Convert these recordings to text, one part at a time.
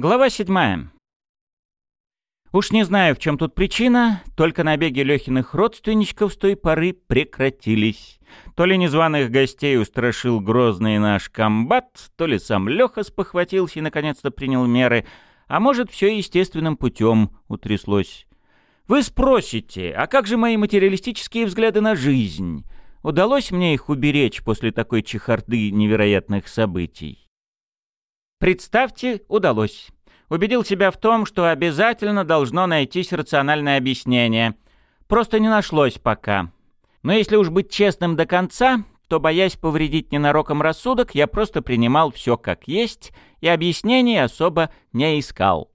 Глава седьмая. Уж не знаю, в чем тут причина, только набеги Лехиных родственничков с той поры прекратились. То ли незваных гостей устрашил грозный наш комбат, то ли сам Леха спохватился и наконец-то принял меры, а может, все естественным путем утряслось. Вы спросите, а как же мои материалистические взгляды на жизнь? Удалось мне их уберечь после такой чехарды невероятных событий? Представьте, удалось. Убедил себя в том, что обязательно должно найтись рациональное объяснение. Просто не нашлось пока. Но если уж быть честным до конца, то, боясь повредить ненароком рассудок, я просто принимал все как есть и объяснений особо не искал.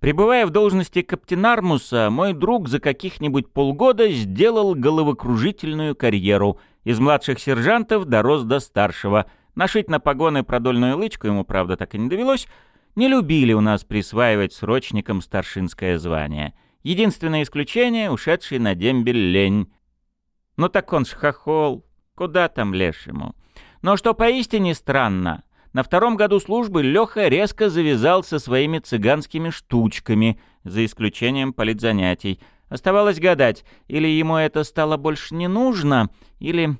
Пребывая в должности каптенармуса, мой друг за каких-нибудь полгода сделал головокружительную карьеру. Из младших сержантов дорос до старшего — Нашить на погоны продольную лычку ему, правда, так и не довелось. Не любили у нас присваивать срочникам старшинское звание. Единственное исключение — ушедший на дембель лень. Ну так он ж хохол. Куда там лешему? Но что поистине странно, на втором году службы Леха резко завязал со своими цыганскими штучками, за исключением политзанятий. Оставалось гадать, или ему это стало больше не нужно, или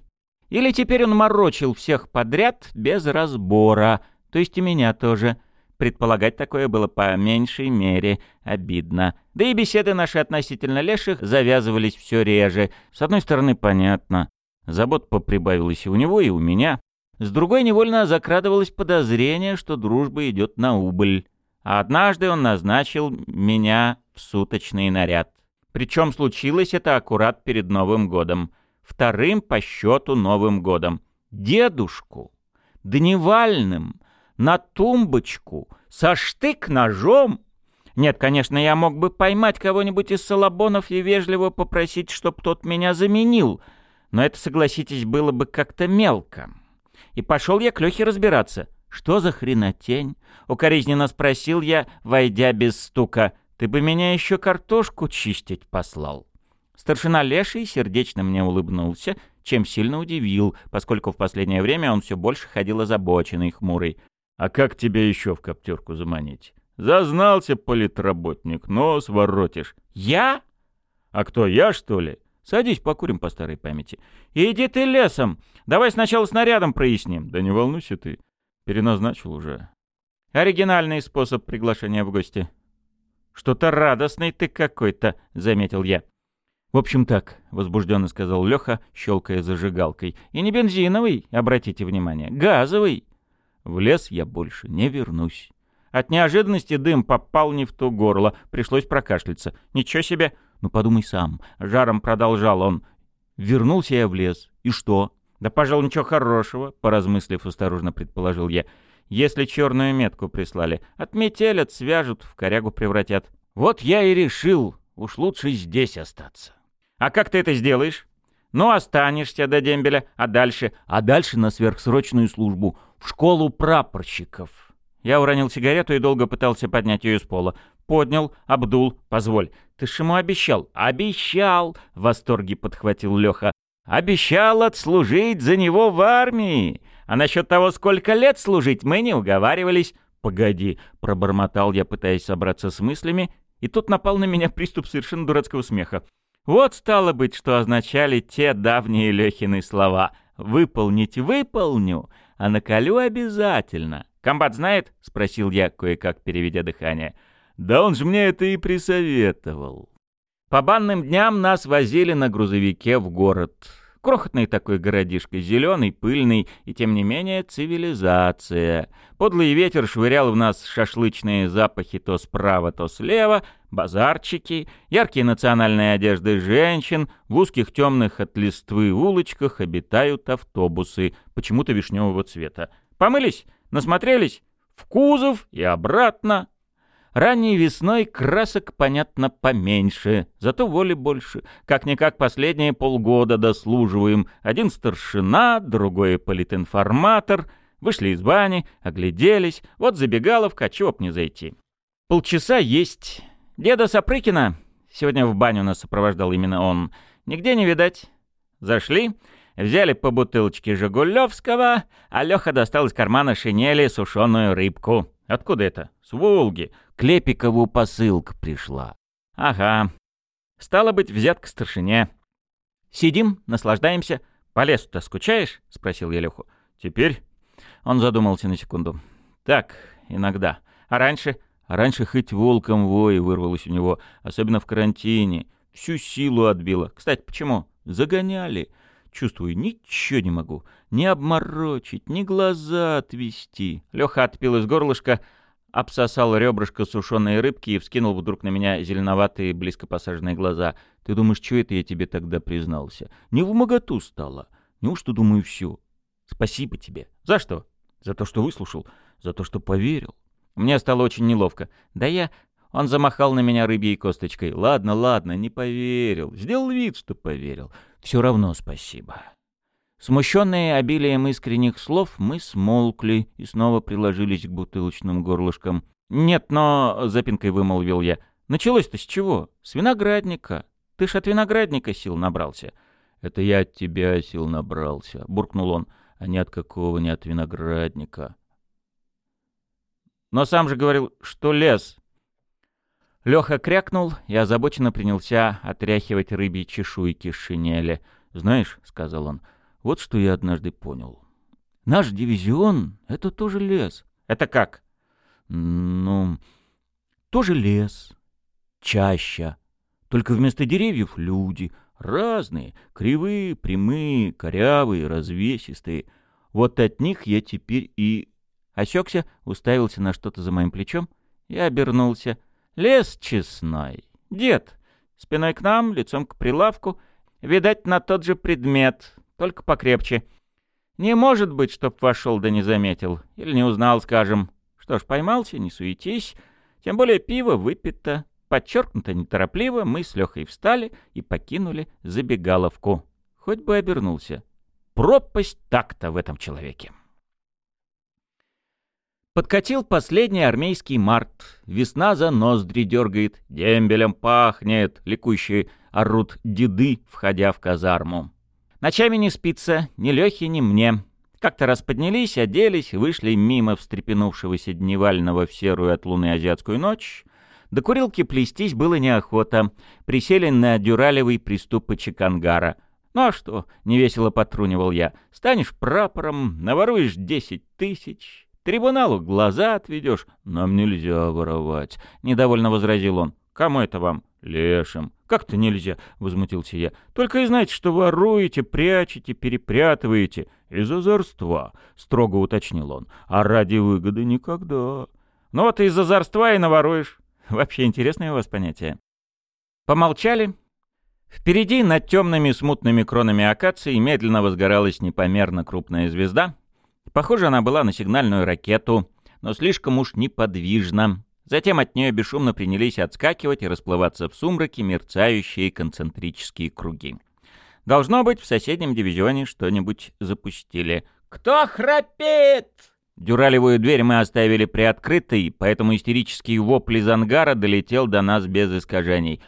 или теперь он морочил всех подряд без разбора, то есть и меня тоже. Предполагать такое было по меньшей мере обидно. Да и беседы наши относительно леших завязывались все реже. С одной стороны, понятно. Забот поприбавилось и у него, и у меня. С другой невольно закрадывалось подозрение, что дружба идет на убыль. А однажды он назначил меня в суточный наряд. Причем случилось это аккурат перед Новым годом вторым по счету Новым годом. Дедушку, дневальным, на тумбочку, со штык-ножом. Нет, конечно, я мог бы поймать кого-нибудь из салабонов и вежливо попросить, чтоб тот меня заменил, но это, согласитесь, было бы как-то мелко. И пошел я к Лехе разбираться. Что за хренотень? Укоризненно спросил я, войдя без стука. Ты бы меня еще картошку чистить послал. Старшина Леший сердечно мне улыбнулся, чем сильно удивил, поскольку в последнее время он все больше ходил озабоченный, хмурый. «А как тебя еще в коптерку заманить? Зазнался политработник, нос воротишь». «Я?» «А кто, я, что ли? Садись, покурим по старой памяти». «Иди ты лесом! Давай сначала снарядом проясним». «Да не волнуйся ты, переназначил уже». «Оригинальный способ приглашения в гости». «Что-то радостный ты какой-то», — заметил я. «В общем так», — возбужденно сказал Леха, щелкая зажигалкой. «И не бензиновый, обратите внимание, газовый. В лес я больше не вернусь». От неожиданности дым попал не в то горло, пришлось прокашляться. «Ничего себе!» «Ну подумай сам», — жаром продолжал он. «Вернулся я в лес. И что?» «Да, пожалуй, ничего хорошего», — поразмыслив, осторожно предположил я. «Если черную метку прислали, отметелят, свяжут, в корягу превратят». «Вот я и решил, уж лучше здесь остаться». А как ты это сделаешь? Ну, останешься до дембеля, а дальше? А дальше на сверхсрочную службу, в школу прапорщиков. Я уронил сигарету и долго пытался поднять ее с пола. Поднял, обдул. Позволь, ты ж ему обещал. Обещал, в восторге подхватил Леха. Обещал отслужить за него в армии. А насчет того, сколько лет служить, мы не уговаривались. «Погоди», — пробормотал я, пытаясь собраться с мыслями, и тут напал на меня приступ совершенно дурацкого смеха. Вот стало быть, что означали те давние Лехины слова. «Выполнить выполню, а наколю обязательно». «Комбат знает?» — спросил я, кое-как переведя дыхание. «Да он же мне это и присоветовал». По банным дням нас возили на грузовике в город. Крохотный такой городишко, зеленый, пыльный, и тем не менее цивилизация. Подлый ветер швырял в нас шашлычные запахи то справа, то слева, базарчики, яркие национальные одежды женщин, в узких темных от листвы улочках обитают автобусы, почему-то вишневого цвета. Помылись? Насмотрелись? В кузов и обратно. Ранней весной красок, понятно, поменьше, зато воли больше. Как-никак последние полгода дослуживаем. Один старшина, другой политинформатор. Вышли из бани, огляделись. Вот забегаловка, чего б не зайти. Полчаса есть. Деда Сапрыкина, сегодня в баню нас сопровождал именно он, нигде не видать. Зашли, взяли по бутылочке Жигулевского, а Леха достал из кармана шинели сушеную рыбку. Откуда это? С Волги. Клепикову посылка пришла. Ага. Стало быть, взятка старшине. Сидим, наслаждаемся. По лесу-то скучаешь? Спросил я Леху. Теперь? Он задумался на секунду. Так, иногда. А раньше? А раньше хоть волком вой вырвалось у него, особенно в карантине. Всю силу отбило. Кстати, почему? Загоняли. Чувствую, ничего не могу. Ни обморочить, ни глаза отвести. Леха отпил из горлышка, обсосал ребрышко сушеной рыбки и вскинул вдруг на меня зеленоватые, близко посаженные глаза. Ты думаешь, что это я тебе тогда признался? Не в моготу стало. Неужто, думаю, все? Спасибо тебе. За что? За то, что выслушал. За то, что поверил. Мне стало очень неловко. Да я... Он замахал на меня рыбьей косточкой. Ладно, ладно, не поверил. Сделал вид, что поверил. Все равно спасибо. Смущенные обилием искренних слов, мы смолкли и снова приложились к бутылочным горлышкам. «Нет, но...» — запинкой вымолвил я. «Началось-то с чего? С виноградника. Ты ж от виноградника сил набрался». «Это я от тебя сил набрался», — буркнул он, — «а не от какого, не от виноградника». «Но сам же говорил, что лес». Леха крякнул и озабоченно принялся отряхивать рыбьи чешуйки с шинели. «Знаешь», — сказал он, — «вот что я однажды понял. Наш дивизион — это тоже лес». «Это как?» «Ну, тоже лес. Чаща. Только вместо деревьев люди. Разные. Кривые, прямые, корявые, развесистые. Вот от них я теперь и...» Осекся, уставился на что-то за моим плечом и обернулся — Лес честной. Дед, спиной к нам, лицом к прилавку, видать, на тот же предмет, только покрепче. Не может быть, чтоб вошел да не заметил, или не узнал, скажем. Что ж, поймался, не суетись, тем более пиво выпито. Подчеркнуто неторопливо мы с Лехой встали и покинули забегаловку. Хоть бы обернулся. Пропасть так-то в этом человеке. Подкатил последний армейский март. Весна за ноздри дергает, дембелем пахнет, ликующие орут деды, входя в казарму. Ночами не спится ни Лехе, ни мне. Как-то раз поднялись, оделись, вышли мимо встрепенувшегося дневального в серую от луны азиатскую ночь. До курилки плестись было неохота. Присели на дюралевый приступочек ангара. «Ну а что?» — невесело потрунивал я. «Станешь прапором, наворуешь десять тысяч, Трибуналу глаза отведешь. Нам нельзя воровать, — недовольно возразил он. Кому это вам? Лешим. Как-то нельзя, — возмутился я. Только и знаете, что воруете, прячете, перепрятываете. Из озорства, — строго уточнил он. А ради выгоды никогда. Ну вот из озорства и наворуешь. Вообще интересное у вас понятие. Помолчали. Впереди над темными смутными кронами акации медленно возгоралась непомерно крупная звезда — Похоже, она была на сигнальную ракету, но слишком уж неподвижна. Затем от нее бесшумно принялись отскакивать и расплываться в сумраке мерцающие концентрические круги. Должно быть, в соседнем дивизионе что-нибудь запустили. «Кто храпит?» Дюралевую дверь мы оставили приоткрытой, поэтому истерический вопль из ангара долетел до нас без искажений.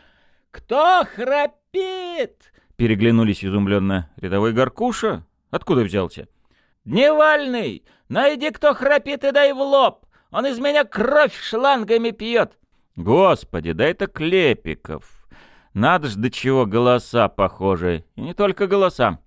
«Кто храпит?» Переглянулись изумленно. «Рядовой Горкуша? Откуда взялся?» «Дневальный! Найди, кто храпит, и дай в лоб! Он из меня кровь шлангами пьет!» «Господи, да это Клепиков! Надо ж до чего голоса похожи! И не только голоса!»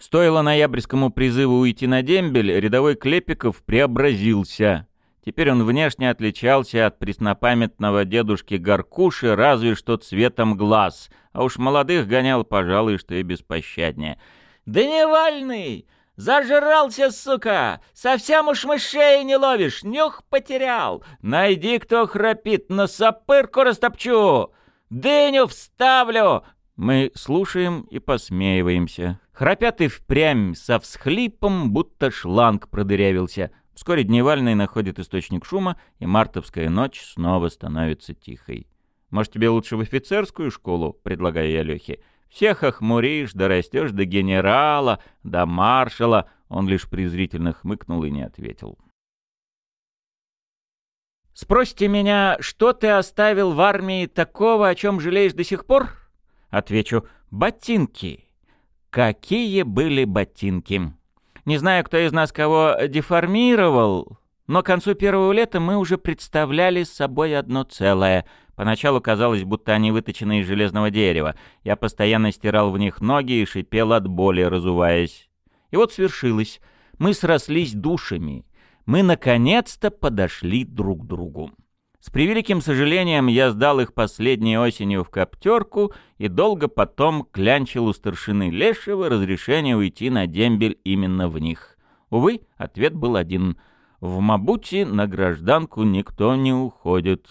Стоило ноябрьскому призыву уйти на дембель, рядовой Клепиков преобразился. Теперь он внешне отличался от преснопамятного дедушки Горкуши разве что цветом глаз, а уж молодых гонял, пожалуй, что и беспощаднее. «Дневальный! Зажрался, сука! Совсем уж мышей не ловишь, нюх потерял! Найди, кто храпит, на сапырку растопчу! Дыню вставлю!» Мы слушаем и посмеиваемся. Храпят и впрямь, со всхлипом, будто шланг продырявился. Вскоре Дневальный находит источник шума, и мартовская ночь снова становится тихой. «Может, тебе лучше в офицерскую школу?» — предлагаю я Лехе. Всех охмуришь, да растешь до генерала, до маршала. Он лишь презрительно хмыкнул и не ответил. Спросите меня, что ты оставил в армии такого, о чем жалеешь до сих пор? Отвечу, ботинки. Какие были ботинки? Не знаю, кто из нас кого деформировал, Но к концу первого лета мы уже представляли собой одно целое. Поначалу казалось, будто они выточены из железного дерева. Я постоянно стирал в них ноги и шипел от боли, разуваясь. И вот свершилось. Мы срослись душами. Мы наконец-то подошли друг к другу. С превеликим сожалением я сдал их последней осенью в коптерку и долго потом клянчил у старшины Лешего разрешение уйти на дембель именно в них. Увы, ответ был один — в Мабути на гражданку никто не уходит.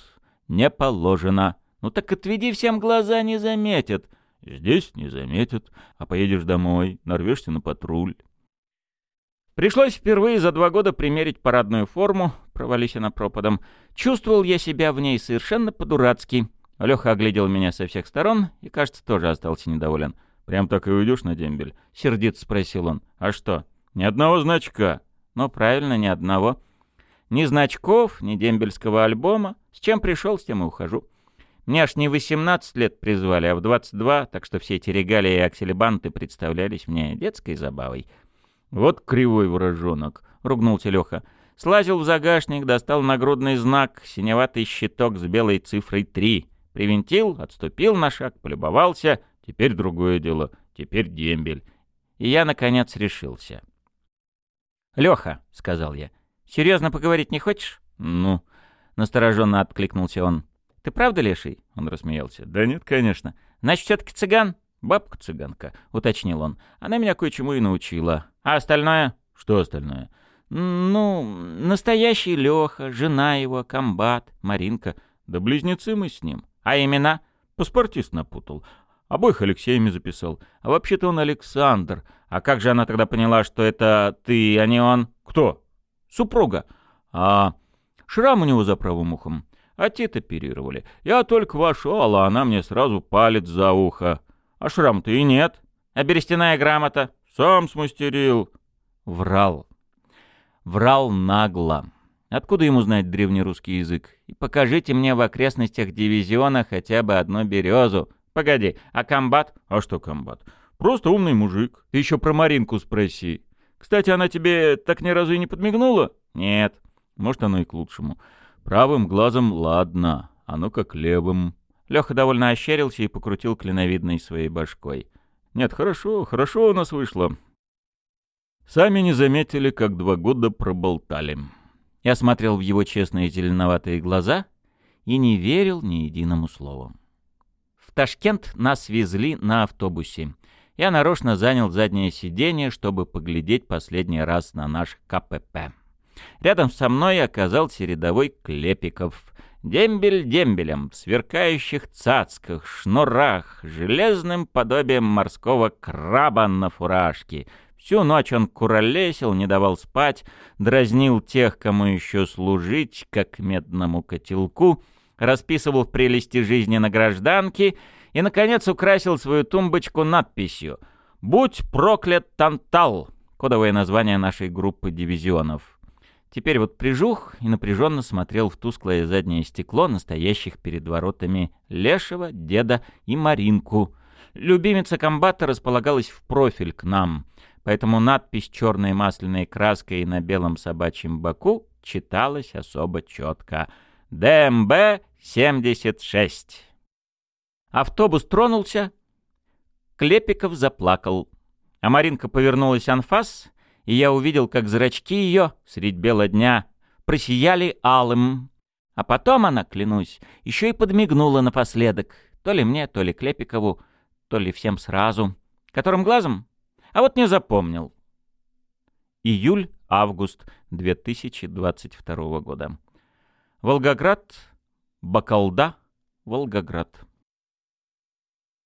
Не положено. Ну так отведи всем глаза, не заметят. Здесь не заметят. А поедешь домой, нарвешься на патруль. Пришлось впервые за два года примерить парадную форму, провались она пропадом. Чувствовал я себя в ней совершенно по-дурацки. Леха оглядел меня со всех сторон и, кажется, тоже остался недоволен. «Прям так и уйдешь на дембель?» — сердито спросил он. «А что, ни одного значка?» Но правильно, ни одного. Ни значков, ни дембельского альбома. С чем пришел, с тем и ухожу. Мне аж не 18 лет призвали, а в 22, так что все эти регалии и акселебанты представлялись мне детской забавой. «Вот кривой вражонок», — ругнулся Леха. Слазил в загашник, достал нагрудный знак, синеватый щиток с белой цифрой 3. Привинтил, отступил на шаг, полюбовался. Теперь другое дело. Теперь дембель. И я, наконец, решился. «Леха», — сказал я, — «серьезно поговорить не хочешь?» «Ну», — настороженно откликнулся он. «Ты правда леший?» — он рассмеялся. «Да нет, конечно». «Значит, все-таки цыган?» «Бабка цыганка», — уточнил он. «Она меня кое-чему и научила. А остальное?» «Что остальное?» «Ну, настоящий Леха, жена его, комбат, Маринка. Да близнецы мы с ним. А имена?» «Паспортист напутал. Обоих Алексеями записал. А вообще-то он Александр. А как же она тогда поняла, что это ты, а не он? Кто? Супруга. А шрам у него за правым ухом. А те-то оперировали. Я только вошел, а она мне сразу палец за ухо. А шрам-то и нет. А берестяная грамота? Сам смастерил. Врал. Врал нагло. Откуда ему знать древнерусский язык? И покажите мне в окрестностях дивизиона хотя бы одну березу, Погоди, а комбат? А что комбат? Просто умный мужик. Ты еще про Маринку спроси. Кстати, она тебе так ни разу и не подмигнула? Нет. Может, оно и к лучшему. Правым глазом ладно, оно как левым. Леха довольно ощерился и покрутил клиновидной своей башкой. Нет, хорошо, хорошо у нас вышло. Сами не заметили, как два года проболтали. Я смотрел в его честные зеленоватые глаза и не верил ни единому слову. Ташкент нас везли на автобусе. Я нарочно занял заднее сиденье, чтобы поглядеть последний раз на наш КПП. Рядом со мной оказался рядовой Клепиков. Дембель дембелем, в сверкающих цацках, шнурах, железным подобием морского краба на фуражке. Всю ночь он куролесил, не давал спать, дразнил тех, кому еще служить, как медному котелку — расписывал прелести жизни на гражданке и, наконец, украсил свою тумбочку надписью «Будь проклят Тантал» — кодовое название нашей группы дивизионов. Теперь вот прижух и напряженно смотрел в тусклое заднее стекло настоящих перед воротами Лешего, Деда и Маринку. Любимица комбата располагалась в профиль к нам, поэтому надпись черной масляной краской на белом собачьем боку читалась особо четко — ДМБ-76. Автобус тронулся. Клепиков заплакал. А Маринка повернулась анфас, и я увидел, как зрачки ее средь бела дня просияли алым. А потом она, клянусь, еще и подмигнула напоследок. То ли мне, то ли Клепикову, то ли всем сразу. Которым глазом? А вот не запомнил. Июль-август 2022 года. Волгоград, Бакалда, Волгоград.